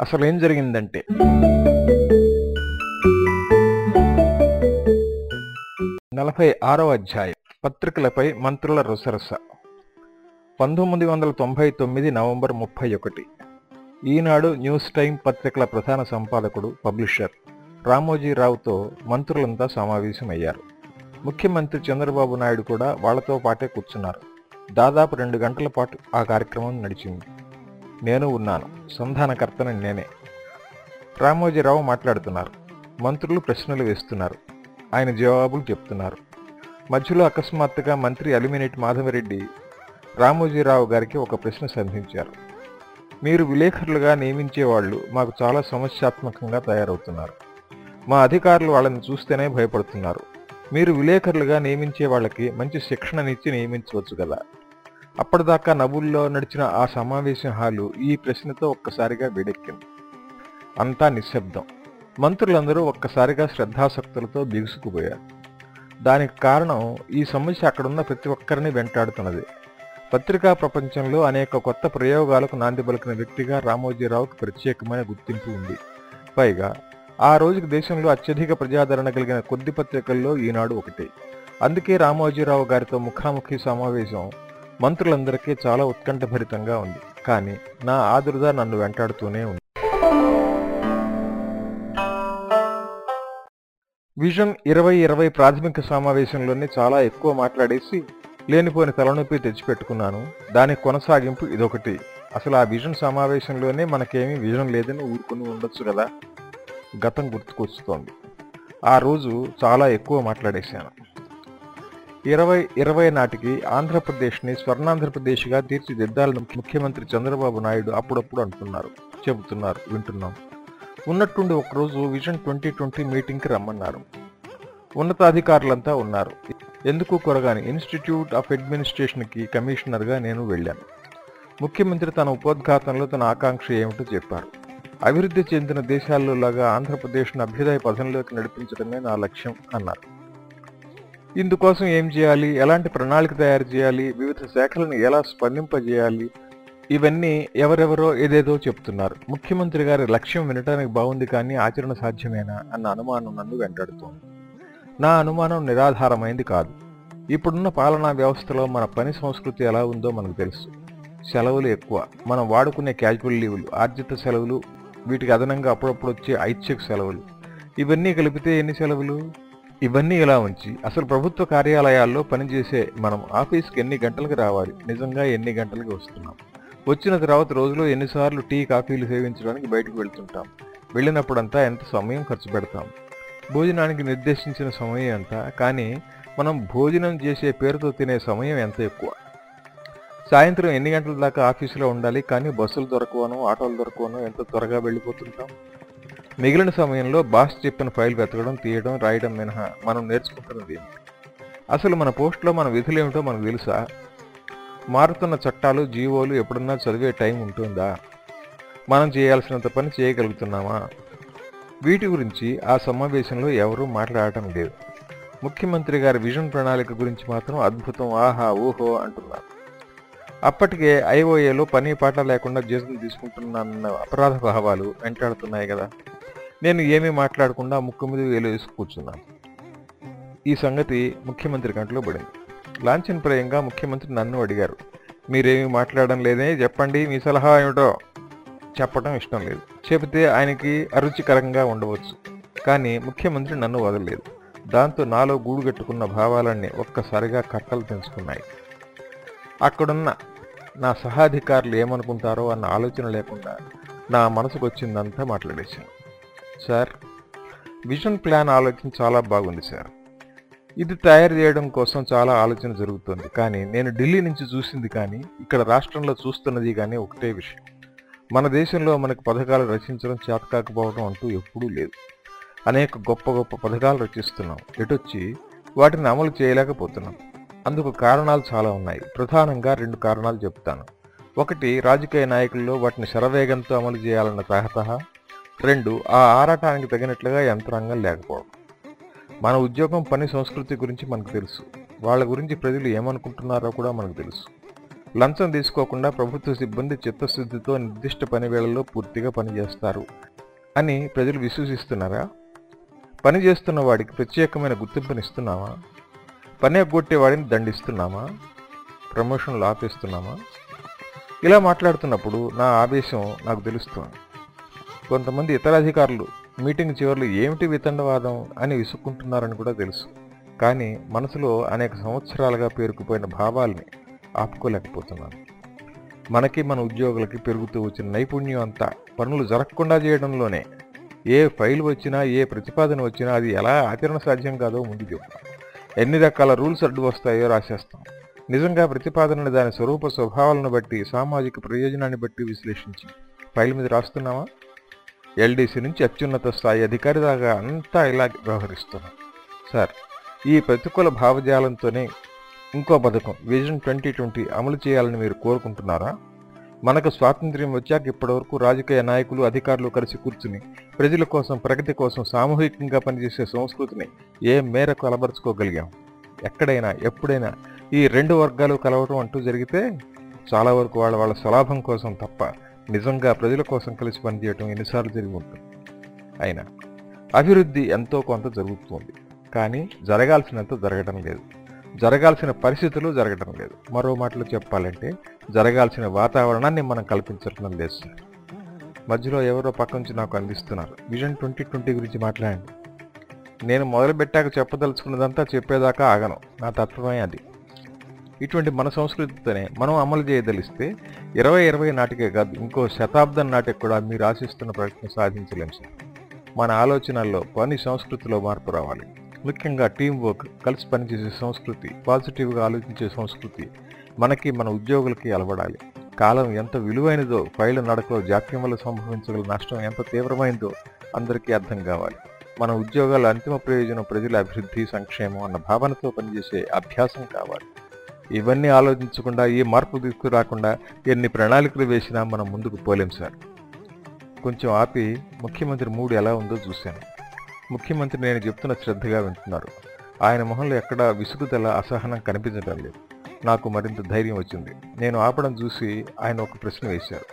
అసలు ఏం జరిగిందంటే నలభై ఆరవ అధ్యాయం పత్రికలపై మంత్రుల రుసరస. పంతొమ్మిది వందల తొంభై తొమ్మిది నవంబర్ ముప్పై ఒకటి. ఈనాడు న్యూస్ టైం పత్రికల ప్రధాన సంపాదకుడు పబ్లిషర్ రామోజీరావుతో మంత్రులంతా సమావేశమయ్యారు. ముఖ్యమంత్రి చంద్రబాబు నాయుడు కూడా వాళ్ళతో పాటే కూర్చున్నారు. దాదాపు రెండు గంటల పాటు ఆ కార్యక్రమం నడిచింది. నేను ఉన్నాను. సంధానకర్తను నేనే. రామోజీరావు మాట్లాడుతున్నారు. మంత్రులు ప్రశ్నలు వేస్తున్నారు. ఆయన జవాబులు చెప్తున్నారు. మధ్యలో అకస్మాత్తుగా మంత్రి అలిమినేటి మాధవరెడ్డి రామోజీరావు గారికి ఒక ప్రశ్న సంధించారు. మీరు విలేకరులుగా నియమించే వాళ్ళు మాకు చాలా సమస్యాత్మకంగా తయారవుతున్నారు. మా అధికారులు వాళ్ళని చూస్తేనే భయపడుతున్నారు. మీరు విలేకరులుగా నియమించే వాళ్ళకి మంచి శిక్షణనిచ్చి నియమించవచ్చు కదా? అప్పటిదాకా నవ్వుల్లో నడిచిన ఆ సమావేశం హాలు ఈ ప్రశ్నతో ఒక్కసారిగా వేడెక్కింది. అంతా నిశ్శబ్దం. మంత్రులందరూ ఒక్కసారిగా శ్రద్ధాసక్తులతో బిగుసుకుపోయారు. దానికి కారణం ఈ సమస్య అక్కడున్న ప్రతి ఒక్కరిని వెంటాడుతున్నది. పత్రికా ప్రపంచంలో అనేక కొత్త ప్రయోగాలకు నాంది పలికిన వ్యక్తిగా రామోజీరావుకు ప్రత్యేకమైన గుర్తింపు ఉంది. పైగా ఆ రోజుకి దేశంలో అత్యధిక ప్రజాదరణ కలిగిన కొద్ది పత్రికల్లో ఈనాడు ఒకటి. అందుకే రామోజీరావు గారితో ముఖాముఖి సమావేశం మంత్రులందరికీ చాలా ఉత్కంఠభరితంగా ఉంది. కానీ నా ఆదురుదా నన్ను వెంటాడుతూనే ఉంది. విజన్ ఇరవై ఇరవై ప్రాథమిక సమావేశంలోనే చాలా ఎక్కువ మాట్లాడేసి లేనిపోని తలనొప్పి తెచ్చిపెట్టుకున్నాను. దానికి కొనసాగింపు ఇదొకటి. అసలు ఆ విజన్ సమావేశంలోనే మనకేమీ విజన్ లేదని ఊరుకుని ఉండొచ్చు కదా? గతం గుర్తుకొస్తోంది. ఆ రోజు చాలా ఎక్కువ మాట్లాడేశాను. ఇరవై ఇరవై నాటికి ఆంధ్రప్రదేశ్ని స్వర్ణాంధ్రప్రదేశ్గా తీర్చిదిద్దాలని ముఖ్యమంత్రి చంద్రబాబు నాయుడు అప్పుడప్పుడు అంటున్నారు చెబుతున్నారు వింటున్నాం. ఉన్నట్టుండి ఒకరోజు విజన్ ట్వంటీ ట్వంటీ మీటింగ్కి రమ్మన్నారు. ఉన్నతాధికారులంతా ఉన్నారు. ఎందుకు కొరగాని ఇన్స్టిట్యూట్ ఆఫ్ అడ్మినిస్ట్రేషన్కి కమిషనర్గా నేను వెళ్ళాను. ముఖ్యమంత్రి తన ఉపోద్ఘాతంలో తన ఆకాంక్ష ఏమిటో చెప్పారు. అభివృద్ధి చెందిన దేశాల్లో లాగా ఆంధ్రప్రదేశ్ను అభ్యుదయ పథంలోకి నడిపించడమే నా లక్ష్యం అన్నారు. ఇందుకోసం ఏం చేయాలి? ఎలాంటి ప్రణాళిక తయారు చేయాలి? వివిధ శాఖలను ఎలా స్పందింపజేయాలి? ఇవన్నీ ఎవరెవరో ఏదేదో చెప్తున్నారు. ముఖ్యమంత్రి గారి లక్ష్యం వినటానికి బాగుంది కానీ ఆచరణ సాధ్యమేనా అన్న అనుమానం నన్ను వెంటాడుతోంది. నా అనుమానం నిరాధారమైంది కాదు. ఇప్పుడున్న పాలనా వ్యవస్థలో మన పని సంస్కృతి ఎలా ఉందో మనకు తెలుసు. సెలవులు ఎక్కువ. మనం వాడుకునే క్యాజువల్ లీవులు ఆర్జిత సెలవులు వీటికి అదనంగా అప్పుడప్పుడు వచ్చే ఐచ్ఛిక సెలవులు. ఇవన్నీ కలిపితే ఎన్ని సెలవులు? ఇవన్నీ ఇలా ఉంచి అసలు ప్రభుత్వ కార్యాలయాల్లో పనిచేసే మనం ఆఫీస్కి ఎన్ని గంటలకు రావాలి? నిజంగా ఎన్ని గంటలకు వస్తున్నాం? వచ్చిన తర్వాత రోజులో ఎన్నిసార్లు టీ కాఫీలు సేవించడానికి బయటకు వెళ్తుంటాం. వెళ్ళినప్పుడంతా ఎంత సమయం ఖర్చు పెడతాం? భోజనానికి నిర్దేశించిన సమయం ఎంత? కానీ మనం భోజనం చేసే పేరుతో తినే సమయం ఎంత ఎక్కువ? సాయంత్రం ఎన్ని గంటల దాకా ఆఫీసులో ఉండాలి? కానీ బస్సులు దొరకవను ఆటోలు దొరకవను ఎంత త్వరగా వెళ్ళిపోతుంటాం? మిగిలిన సమయంలో బాస్ చెప్పిన ఫైల్ వెతకడం తీయడం రాయడం మినహా మనం నేర్చుకుంటున్నది అసలు మన పోస్టులో మన విధులు ఏమిటో మనకు తెలుసా? మారుతున్న చట్టాలు జీవోలు ఎప్పుడన్నా చదివే టైం ఉంటుందా? మనం చేయాల్సినంత పని చేయగలుగుతున్నామా? వీటి గురించి ఆ సమావేశంలో ఎవరూ మాట్లాడటం లేదు. ముఖ్యమంత్రి గారి విజన్ ప్రణాళిక గురించి మాత్రం అద్భుతం ఆహా ఓహో అంటున్నారు. అప్పటికే ఐఓఏలో పని పాట లేకుండా జీతం తీసుకుంటున్నానన్న అపరాధ భావాలు వెంటాడుతున్నాయి కదా. నేను ఏమీ మాట్లాడకుండా ముక్కు మీద వేలు వేసి కూర్చున్నాను. ఈ సంగతి ముఖ్యమంత్రి కంట్లో పడింది. లాంఛనప్రాయంగా ముఖ్యమంత్రి నన్ను అడిగారు. మీరేమీ మాట్లాడడం లేదే చెప్పండి మీ సలహా ఏమిటో చెప్పడం ఇష్టం లేదు. చెబితే ఆయనకి అరుచికరంగా ఉండవచ్చు. కానీ ముఖ్యమంత్రి నన్ను వదలలేదు. దాంతో నాలో గూడు కట్టుకున్న భావాలన్నీ ఒక్కసారిగా కట్టలు తెంచుకున్నాయి. అక్కడున్న నా సహాధికారులు ఏమనుకుంటారో అన్న ఆలోచన లేకుండా నా మనసుకు వచ్చిందంతా మాట్లాడేశాను. సార్ విజన్ ప్లాన్ ఆలోచన చాలా బాగుంది సార్. ఇది తయారు చేయడం కోసం చాలా ఆలోచన జరుగుతుంది. కానీ నేను ఢిల్లీ నుంచి చూసింది కానీ ఇక్కడ రాష్ట్రంలో చూస్తున్నది కానీ ఒకటే విషయం. మన దేశంలో మనకు పథకాలు రచించడం చేతకాకపోవడం అంటూ ఎప్పుడూ లేదు. అనేక గొప్ప గొప్ప పథకాలు రచిస్తున్నాం. ఎటొచ్చి వాటిని అమలు చేయలేకపోతున్నాం. అందుకు కారణాలు చాలా ఉన్నాయి. ప్రధానంగా రెండు కారణాలు చెప్తాను. ఒకటి రాజకీయ నాయకుల్లో వాటిని శరవేగంతో అమలు చేయాలన్న తహతహ. రెండు ఆ ఆరాటానికి తగినట్లుగా యంత్రాంగం లేకపోవడం. మన ఉద్యోగం పని సంస్కృతి గురించి మనకు తెలుసు. వాళ్ళ గురించి ప్రజలు ఏమనుకుంటున్నారో కూడా మనకు తెలుసు. లంచం తీసుకోకుండా ప్రభుత్వ సిబ్బంది చిత్తశుద్ధితో నిర్దిష్ట పని వేళల్లో పూర్తిగా పనిచేస్తారు అని ప్రజలు విశ్వసిస్తున్నారా? పని చేస్తున్న వాడికి ప్రత్యేకమైన గుర్తింపునిస్తున్నామా పని ఎగ్గొట్టే వాడిని దండిస్తున్నామా? ప్రమోషన్లు ఆపేస్తున్నామా ఇలా మాట్లాడుతున్నప్పుడు నా ఆవేశం నాకు తెలుస్తుంది. కొంతమంది ఇతర అధికారులు మీటింగ్ చివరిలో ఏమిటి వితండవాదం అని విసుక్కుంటున్నారని కూడా తెలుసు. కానీ మనసులో అనేక సంవత్సరాలుగా పేరుకుపోయిన భావాల్ని ఆపుకోలేకపోతున్నాను. మనకి మన ఉద్యోగులకి పెరుగుతూ వచ్చిన నైపుణ్యం అంతా పనులు జరగకుండా చేయడంలోనే ఏ ఫైల్ వచ్చినా ఏ ప్రతిపాదన వచ్చినా అది ఎలా ఆచరణ సాధ్యం కాదో ముందు చెప్తాం ఎన్ని రకాల రూల్స్ అడ్డు వస్తాయో రాసేస్తాం. నిజంగా ప్రతిపాదనని దాని స్వరూప స్వభావాలను బట్టి సామాజిక ప్రయోజనాన్ని బట్టి విశ్లేషించి. ఫైల్ మీద రాస్తున్నామా ఎల్డీసీ నుంచి అత్యున్నత స్థాయి అధికారి దాకా అంతా ఇలా వ్యవహరిస్తున్నాం సార్ ఈ ప్రతికూల భావజాలంతోనే ఇంకో పథకం విజన్ ట్వంటీ ట్వంటీ అమలు చేయాలని మీరు కోరుకుంటున్నారా? మనకు స్వాతంత్ర్యం వచ్చాక ఇప్పటివరకు రాజకీయ నాయకులు అధికారులు కలిసి కూర్చుని ప్రజల కోసం ప్రగతి కోసం సామూహికంగా పనిచేసే సంస్కృతిని ఏ మేరకు అలబరుచుకోగలిగాం ఎక్కడైనా ఎప్పుడైనా ఈ రెండు వర్గాలు కలవటం అంటూ జరిగితే చాలా వరకు వాళ్ళ వాళ్ళ స్వలాభం కోసం తప్ప నిజంగా ప్రజల కోసం కలిసి పనిచేయటం ఎన్నిసార్లు జరిగి ఉంటుంది. అయినా అభివృద్ధి ఎంతో కొంత జరుగుతుంది. కానీ జరగాల్సినంత జరగడం లేదు. జరగాల్సిన పరిస్థితులు జరగడం లేదు. మరో మాటలో చెప్పాలంటే జరగాల్సిన వాతావరణాన్ని మనం కల్పించడం లేదు సార్. మధ్యలో ఎవరో పక్క నుంచి నాకు అందిస్తున్నారు. విజన్ ట్వంటీ ట్వంటీ గురించి మాట్లాడండి. నేను మొదలుపెట్టాక చెప్పదలుచుకున్నదంతా చెప్పేదాకా ఆగను. నా తత్వమే అది. ఇటువంటి మన సంస్కృతితోనే మనం అమలు చేయదలిస్తే ఇరవై ఇరవై నాటికే కాదు ఇంకో శతాబ్దం నాటికి కూడా మీరు ఆశిస్తున్న ప్రయత్నం సాధించలేం సార్. మన ఆలోచనల్లో పని సంస్కృతిలో మార్పు రావాలి. ముఖ్యంగా టీం వర్క్ కలిసి పనిచేసే సంస్కృతి పాజిటివ్గా ఆలోచించే సంస్కృతి మనకి మన ఉద్యోగులకి అలవడాలి. కాలం ఎంత విలువైనదో ఫైళ్ళ నడకలో జాప్యం వల్ల సంభవించగల నష్టం ఎంత తీవ్రమైందో అందరికీ అర్థం కావాలి. మన ఉద్యోగాల అంతిమ ప్రయోజనం ప్రజల అభివృద్ధి సంక్షేమం అన్న భావనతో పనిచేసే అభ్యాసం కావాలి. ఇవన్నీ ఆలోచించకుండా ఈ మార్పు తీసుకురాకుండా ఎన్ని ప్రణాళికలు వేసినా మనం ముందుకు పోలేం సార్. కొంచెం ఆపి ముఖ్యమంత్రి మూడు ఎలా ఉందో చూశాను. ముఖ్యమంత్రి నేను చెప్తున్న శ్రద్ధగా వింటున్నారు. ఆయన మొహంలో ఎక్కడా విసుగుదల అసహనం కనిపించడం లేదు. నాకు మరింత ధైర్యం వచ్చింది. నేను ఆపడం చూసి ఆయన ఒక ప్రశ్న వేశారు.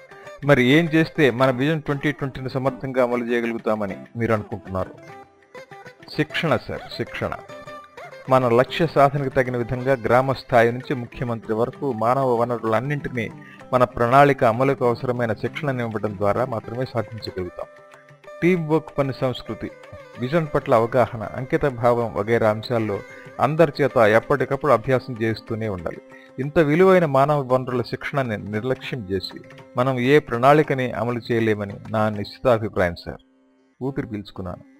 మరి ఏం చేస్తే మన విజన్ ట్వంటీ ట్వంటీని సమర్థంగా అమలు చేయగలుగుతామని మీరు అనుకుంటున్నారు? శిక్షణ సార్ శిక్షణ. మన లక్ష్య సాధనకు తగిన విధంగా గ్రామ స్థాయి నుంచి ముఖ్యమంత్రి వరకు మానవ వనరులన్నింటినీ మన ప్రణాళిక అమలుకు అవసరమైన శిక్షణ ఇవ్వడం ద్వారా మాత్రమే సాధించగలుగుతాం. టీం వర్క్ పని సంస్కృతి విజన్ పట్ల అవగాహన అంకిత భావం వగైరా అంశాల్లో అందరి చేత ఎప్పటికప్పుడు అభ్యాసం చేస్తూనే ఉండాలి. ఇంత విలువైన మానవ వనరుల శిక్షణని నిర్లక్ష్యం చేసి మనం ఏ ప్రణాళికని అమలు చేయలేమని నా నిశ్చితాభిప్రాయం సార్. ఊపిరి పీల్చుకున్నాను.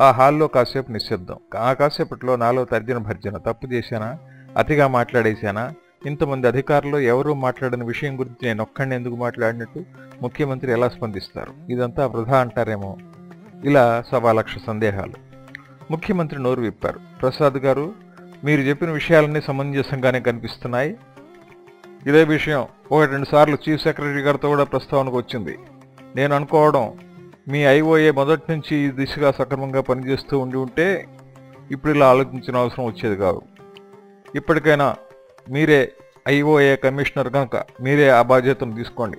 ఆ హాల్లో కాసేపు నిశ్శబ్దం. ఆ కాసేపట్లో నాలో తర్జన భర్జన. తప్పు చేశానా? అతిగా మాట్లాడేశానా? ఇంతమంది అధికారులు ఎవరూ మాట్లాడిన విషయం గురించి నేను ఒక్కడిని ఎందుకు మాట్లాడినట్టు ముఖ్యమంత్రి ఎలా స్పందిస్తారు? ఇదంతా వృధా అంటారేమో. ఇలా సవా లక్ష సందేహాలు. ముఖ్యమంత్రి నోరు విప్పారు. ప్రసాద్ గారు మీరు చెప్పిన విషయాలన్నీ సమంజసంగానే కనిపిస్తున్నాయి. ఇదే విషయం. ఒకటి రెండు సార్లు చీఫ్ సెక్రటరీ గారితో కూడా ప్రస్తావనకు వచ్చింది. నేను అనుకోవడం మీ ఐఓఏ మొదటి నుంచి ఈ దిశగా సక్రమంగా పనిచేస్తూ ఉండి ఉంటే ఇప్పుడు ఇలా ఆలోచించిన అవసరం వచ్చేది కాదు. ఇప్పటికైనా మీరే ఐఓఏ కమిషనర్ కనుక మీరే ఆ బాధ్యతను తీసుకోండి.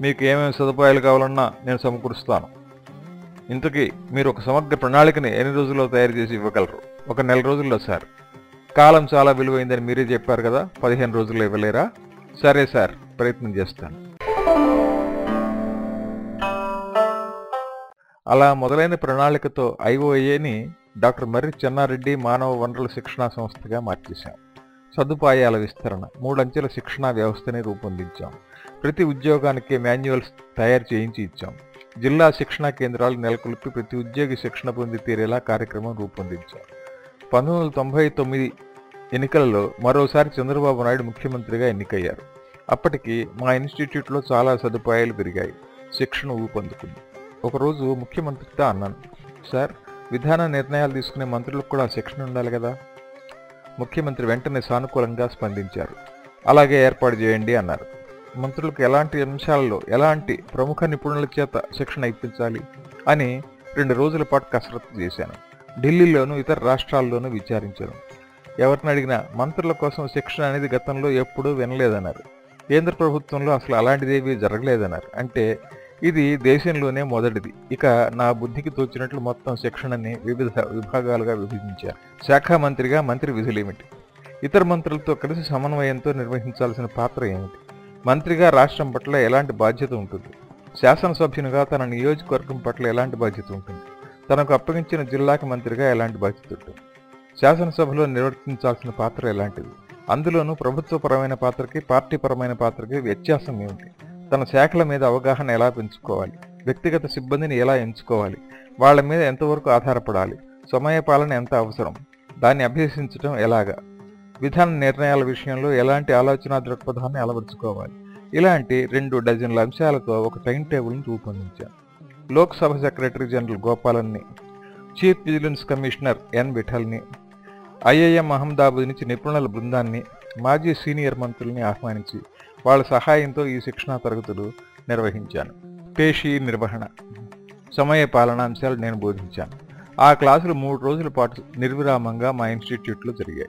మీకు ఏమేమి సదుపాయాలు కావాలన్నా నేను సమకూరుస్తాను. ఇంతకీ మీరు ఒక సమగ్ర ప్రణాళికని ఎన్ని రోజుల్లో తయారు చేసి ఇవ్వగలరు? ఒక నెల రోజుల్లో సార్. కాలం చాలా విలువైందని మీరే చెప్పారు కదా పదిహేను రోజుల్లో ఇవ్వలేరా? సరే సార్. ప్రయత్నం చేస్తాను. అలా మొదలైన ప్రణాళికతో ఐఓఏని డాక్టర్ మర్రి చెన్నారెడ్డి మానవ వనరుల శిక్షణా సంస్థగా మార్చేశాం. సదుపాయాల విస్తరణ మూడంచెల శిక్షణా వ్యవస్థని రూపొందించాం. ప్రతి ఉద్యోగానికి మాన్యువల్స్ తయారు చేయించి ఇచ్చాం. జిల్లా శిక్షణా కేంద్రాలు నెలకొల్పి ప్రతి ఉద్యోగి శిక్షణ పొంది తీరేలా కార్యక్రమం రూపొందించాం. పంతొమ్మిది వందల తొంభై తొమ్మిది ఎన్నికలలో మరోసారి చంద్రబాబు నాయుడు ముఖ్యమంత్రిగా ఎన్నికయ్యారు. అప్పటికి మా ఇన్స్టిట్యూట్లో చాలా సదుపాయాలు పెరిగాయి. శిక్షణ ఊపందుకుంది. ఒకరోజు ముఖ్యమంత్రితో అన్నాను. సార్ విధాన నిర్ణయాలు తీసుకునే మంత్రులకు కూడా శిక్షణ ఉండాలి కదా? ముఖ్యమంత్రి వెంటనే సానుకూలంగా స్పందించారు. అలాగే ఏర్పాటు చేయండి అన్నారు. మంత్రులకు ఎలాంటి అంశాలలో ఎలాంటి ప్రముఖ నిపుణుల చేత శిక్షణ ఇప్పించాలి అని రెండు రోజుల పాటు కసరత్తు చేశాను. ఢిల్లీలోను ఇతర రాష్ట్రాల్లోనూ విచారించాను. ఎవరిని అడిగినా మంత్రుల కోసం శిక్షణ అనేది గతంలో ఎప్పుడూ వినలేదన్నారు. కేంద్ర ప్రభుత్వంలో అసలు అలాంటిదేవి జరగలేదన్నారు. అంటే ఇది దేశంలోనే మొదటిది. ఇక నా బుద్ధికి తోచినట్లు మొత్తం శిక్షణని వివిధ విభాగాలుగా విభజించారు. శాఖ మంత్రిగా మంత్రి విధులేమిటి ఇతర మంత్రులతో కలిసి సమన్వయంతో నిర్వహించాల్సిన పాత్ర ఏమిటి? మంత్రిగా రాష్ట్రం పట్ల ఎలాంటి బాధ్యత ఉంటుంది? శాసనసభ్యునిగా తన నియోజకవర్గం పట్ల ఎలాంటి బాధ్యత ఉంటుంది? తనకు అప్పగించిన జిల్లాకి మంత్రిగా ఎలాంటి బాధ్యత ఉంటుంది? శాసనసభలో నిర్వర్తించాల్సిన పాత్ర ఎలాంటిది? అందులోనూ ప్రభుత్వపరమైన పాత్రకి పార్టీపరమైన పాత్రకి వ్యత్యాసం ఏమిటి? తన శాఖల మీద అవగాహన ఎలా పెంచుకోవాలి? వ్యక్తిగత సిబ్బందిని ఎలా ఎంచుకోవాలి? వాళ్ళ మీద ఎంతవరకు ఆధారపడాలి? సమయ పాలన ఎంత అవసరం? దాన్ని అభ్యసించడం ఎలాగా? విధాన నిర్ణయాల విషయంలో ఎలాంటి ఆలోచన దృక్పథాన్ని అలవరుచుకోవాలి? ఇలాంటి రెండు డజన్ల అంశాలతో ఒక టైం టేబుల్ని రూపొందించాను లోక్సభ సెక్రటరీ జనరల్ గోపాలన్ని చీఫ్ విజిలెన్స్ కమిషనర్ ఎన్ విఠల్ని ఐఏఎం అహ్మదాబాద్ నుంచి నిపుణుల బృందాన్ని మాజీ సీనియర్ మంత్రుల్ని ఆహ్వానించి వాళ్ళ సహాయంతో ఈ శిక్షణా తరగతులు నిర్వహించాను. పేషీ నిర్వహణ సమయ పాలన అంశాలు నేను బోధించాను. ఆ క్లాసులు మూడు రోజుల పాటు నిర్విరామంగా మా ఇన్స్టిట్యూట్లో జరిగాయి.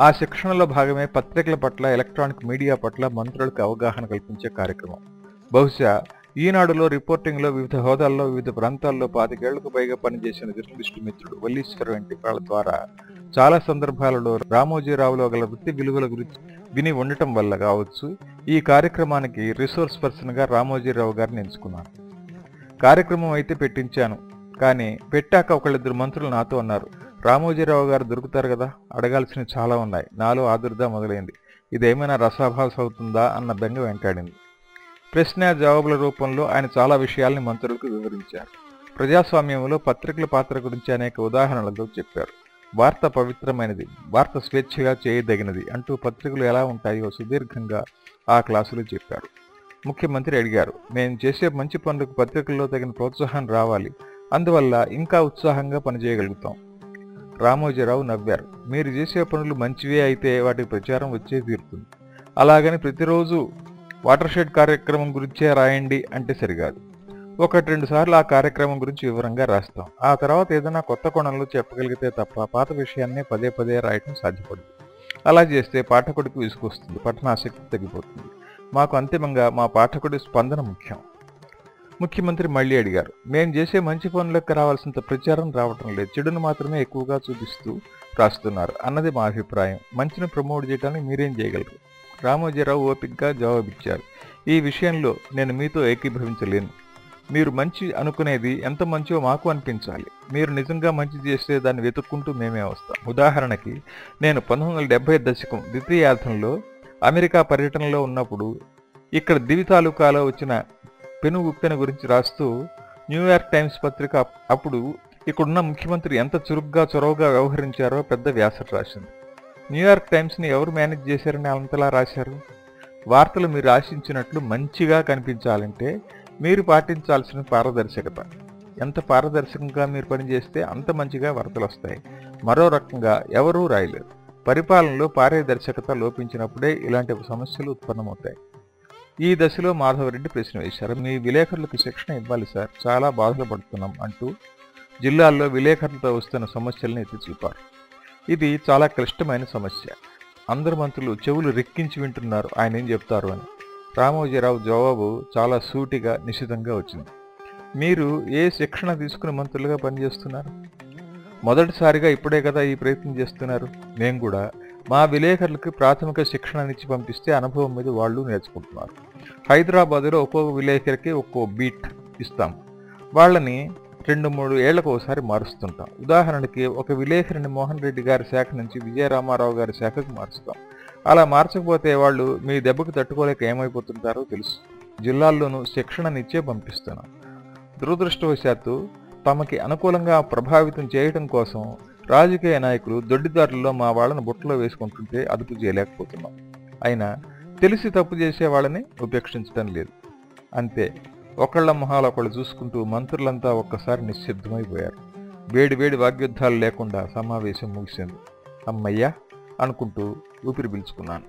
ఆ శిక్షణలో భాగమే పత్రికల పట్ల ఎలక్ట్రానిక్ మీడియా పట్ల మంత్రులకు అవగాహన కల్పించే కార్యక్రమం. బహుశా ఈనాడులో రిపోర్టింగ్లో వివిధ హోదాల్లో వివిధ ప్రాంతాల్లో పాతికేళ్ళకు పైగా పనిచేసిన జర్నలిస్టు మిత్రుడు వల్లీశ్వర వంటి వాళ్ళ ద్వారా చాలా సందర్భాలలో రామోజీరావులో గల వృత్తి విలువల గురించి విని ఉండటం వల్ల కావచ్చు. ఈ కార్యక్రమానికి రిసోర్స్ పర్సన్గా రామోజీరావు గారిని ఎంచుకున్నాను. కార్యక్రమం అయితే పెట్టించాను. కానీ పెట్టాక ఒకళ్ళిద్దరు మంత్రులు నాతో అన్నారు రామోజీరావు గారు దొరుకుతారు కదా? అడగాల్సినవి చాలా ఉన్నాయి. నాలో ఆదుర్దా మొదలైంది. ఇదేమైనా రసాభాస అవుతుందా? అన్న బెంగ వెంటాడింది. ప్రశ్న జవాబుల రూపంలో ఆయన చాలా విషయాల్ని మంత్రులకు వివరించారు. ప్రజాస్వామ్యంలో పత్రికల పాత్ర గురించి అనేక ఉదాహరణలతో చెప్పారు. వార్త పవిత్రమైనది వార్త స్వేచ్ఛగా చేయదగినది అంటూ పత్రికలు ఎలా ఉంటాయో సుదీర్ఘంగా ఆ క్లాసులో చెప్పారు. ముఖ్యమంత్రి అడిగారు మేము చేసే మంచి పనులకు పత్రికల్లో తగిన ప్రోత్సాహం రావాలి అందువల్ల ఇంకా ఉత్సాహంగా పనిచేయగలుగుతాం. రామోజీరావు నవ్వారు మీరు చేసే పనులు మంచివే అయితే వాటికి ప్రచారం వచ్చే తీరుతుంది. అలాగని ప్రతిరోజు వాటర్ షెడ్ కార్యక్రమం గురించే రాయండి అంటే సరికాదు ఒకటి రెండు సార్లు ఆ కార్యక్రమం గురించి వివరంగా రాస్తాం. ఆ తర్వాత ఏదైనా కొత్త కోణంలో చెప్పగలిగితే తప్ప పాత విషయాన్నే పదే పదే రాయటం సాధ్యపడదు. అలా చేస్తే పాఠకుడికి విసుకొస్తుంది పఠనాసక్తి తగ్గిపోతుంది. మాకు అంతిమంగా మా పాఠకుడి స్పందన ముఖ్యం. ముఖ్యమంత్రి మళ్ళీ అడిగారు మేం చేసే మంచి పనులకు రావాల్సినంత ప్రచారం రావటం లేదు చెడును మాత్రమే ఎక్కువగా చూపిస్తూ రాస్తున్నారు అన్నది మా అభిప్రాయం. మంచిని ప్రమోట్ చేయడానికి మీరేం చేయగలరు? రామోజీరావు ఓపిక్గా జవాబిచ్చారు ఈ విషయంలో నేను మీతో ఏకీభవించలేను. మీరు మంచి అనుకునేది ఎంత మంచో మాకు అనిపించాలి. మీరు నిజంగా మంచి చేస్తే దాన్ని వెతుక్కుంటూ మేమే వస్తాం. ఉదాహరణకి నేను పంతొమ్మిది వందల దశకం ద్వితీయార్థంలో అమెరికా పర్యటనలో ఉన్నప్పుడు ఇక్కడ దివి తాలూకాలో వచ్చిన పెను ఉప్పెన గురించి రాస్తూ న్యూయార్క్ టైమ్స్ పత్రిక అప్పుడు ఇక్కడున్న ముఖ్యమంత్రి ఎంత చురుగ్గా చొరవగా వ్యవహరించారో పెద్ద వ్యాసట రాసింది. న్యూయార్క్ టైమ్స్ని ఎవరు మేనేజ్ చేశారని అంతలా రాశారు? వార్తలు మీరు ఆశించినట్లు మంచిగా కనిపించాలంటే మీరు పాటించాల్సిన పారదర్శకత. ఎంత పారదర్శకంగా మీరు పనిచేస్తే అంత మంచిగా వార్తలు వస్తాయి. మరో రకంగా ఎవరూ రాయలేరు. పరిపాలనలో పారదర్శకత లోపించినప్పుడే ఇలాంటి సమస్యలు ఉత్పన్నమవుతాయి. ఈ దశలో మాధవరెడ్డి ప్రశ్న వేశారు. మీ విలేకరులకు శిక్షణ ఇవ్వాలి సార్. చాలా బాధలు పడుతున్నాం అంటూ జిల్లాల్లో విలేకరులతో వస్తున్న సమస్యలను ఎత్తి చూపారు. ఇది చాలా క్లిష్టమైన సమస్య. అందరు మంత్రులు చెవులు రెక్కించి వింటున్నారు. ఆయన ఏం చెప్తారు అని. రామోజీరావు జవాబు చాలా సూటిగా నిశితంగా వచ్చింది. మీరు ఏ శిక్షణ తీసుకుని మంత్రులుగా పనిచేస్తున్నారు? మొదటిసారిగా ఇప్పుడే కదా ఈ ప్రయత్నం చేస్తున్నారు. మేము కూడా మా విలేకరులకు ప్రాథమిక శిక్షణనిచ్చి పంపిస్తే అనుభవం మీద వాళ్ళు నేర్చుకుంటున్నారు. హైదరాబాదులో ఒక్కొక్క విలేకరికి ఒక్కో బీట్ ఇస్తాం. వాళ్ళని రెండు మూడు ఏళ్ళకు ఒకసారి మారుస్తుంటాం. ఉదాహరణకి ఒక విలేకరిని మోహన్ రెడ్డి గారి శాఖ నుంచి విజయరామారావు గారి శాఖకు మారుస్తాం. అలా మార్చకపోతే వాళ్ళు మీ దెబ్బకు తట్టుకోలేక ఏమైపోతుంటారో తెలుసు. జిల్లాల్లోనూ శిక్షణనిచ్చే పంపిస్తున్నాం. దురదృష్టవశాత్తు తమకి అనుకూలంగా ప్రభావితం చేయటం కోసం రాజకీయ నాయకులు దొడ్డిదారుల్లో మా వాళ్ళని బుట్టలో వేసుకుంటుంటే అదుపు చేయలేకపోతున్నాం. అయినా తెలిసి తప్పు చేసే వాళ్ళని ఉపేక్షించడం లేదు. అంతే ఒకళ్ళ మొహాలు ఒకళ్ళు చూసుకుంటూ మంత్రులంతా ఒక్కసారి నిశ్శబ్దమైపోయారు. వేడి వేడి వాగ్యుద్ధాలు లేకుండా సమావేశం ముగిసింది. అమ్మయ్యా అనుకుంటూ ఊపిరి పీల్చుకున్నాను